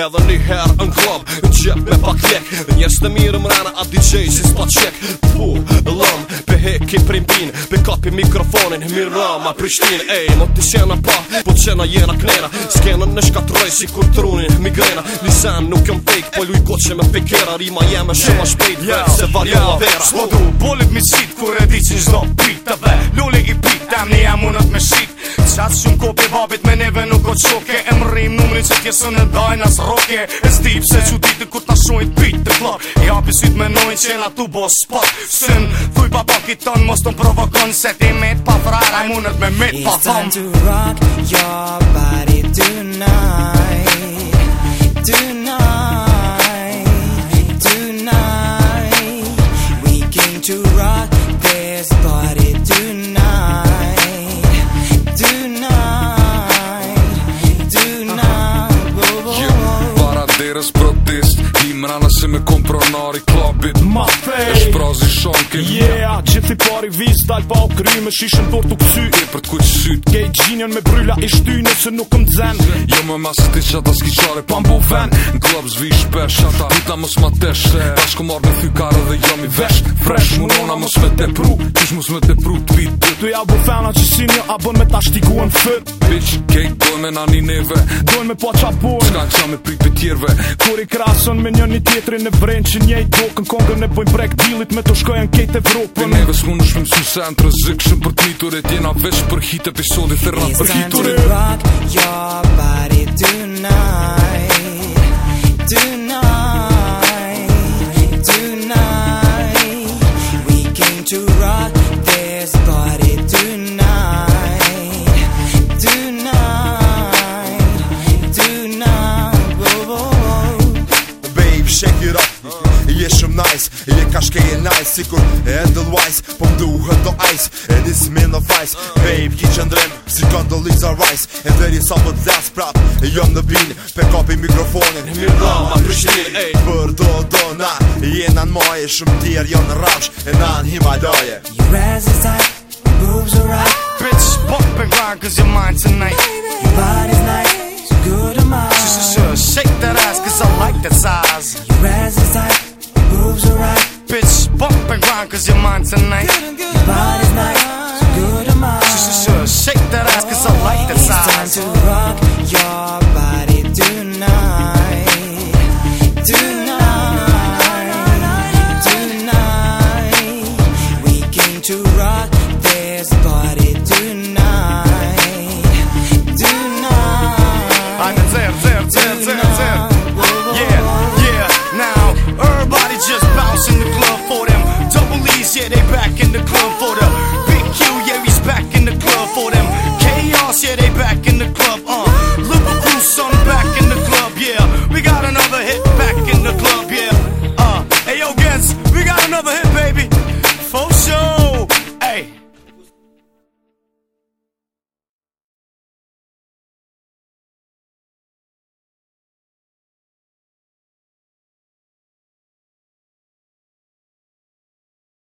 Edhe një herë në klub, në qep me pak tjek Njerës të mirë më rana atë DJ si spot qek Pu, lëm, Këj për impinë kapi mikrofonin Mirë në amat prishtinë Ej, më të shena pa Po të shena jena knera Skenën në shkatë rësi kur trunin Migrena Në senë nuk jem fake Po lujko që me fikera Rima jeme shumë a shpejt Vërë se varjoa vera S'kodu Bolit mi qit Kur edhici zdo pita Vërë lulli i pita Më një amunat me shit Qatë shumë ko be Me neve nuk ko qoke E më rrim numri që tjesën e dajnë as roke E s'dip se që ditë kur t'na shojnë t'pit Ja pisit me nojnë që na t'u bo spot Sën, thuj pa pa mos t'm provokon Se ti me pa frar, a i munët me me t'pa thom It's time to rock your body ένας πρωτής Γυμνά να banari klubit Ma fej Esh prazi shonkin Yeah Gjithi pari vis Dal pa okry Me shishën për të kësy E për t'kuj syt Gej gjinjen me bryla i shty Nëse nuk më dzen Jo me mas ti qata ata s'ki qare Pa mbu ven Në klub zvi shpesh Ata puta mos ma tesh Pashko marrë me thykare Dhe jam i vesh Fresh Munona mos me te pru Qysh mos me te pru t'vi t'vi Tu ja bu fena që si një abon me ta shtiku në Bitch Gej dojn me nani neve Dojn me po qa pun Ska qa me pri pëtjerve Kur i krason me njën një tjetri në vrenqi ishim njëjt dokën Kongën e bojmë brek dilit me të shkojën kejt Evropën Për neve s'mon është me mësu se e në të rëzikë Shëm për të njëtore t'jena vesh për hit Episodi thërrat për hitore It's time to rock your body tonight nice Je ka e nice Sikur endel wise Po mduhet do ice And it's men of ice Babe ki qëndrem Si do Lisa Rice E dheri sa më të dhes prap E jom në bin Pe kapi mikrofonin Mirë dhama prishtin Për do do na Jena në maje Shumë tjerë jo në rapsh E na në Himalaje Your ass is tight Your boobs are right Bitch, bump and grind Cause you're mine tonight Your body's nice to rock this party tonight. Tonight. I can tell, tell, tell, tell, tell. Yeah, yeah. Now everybody just bouncing the club for them. Double E's, yeah, they back in the club for them.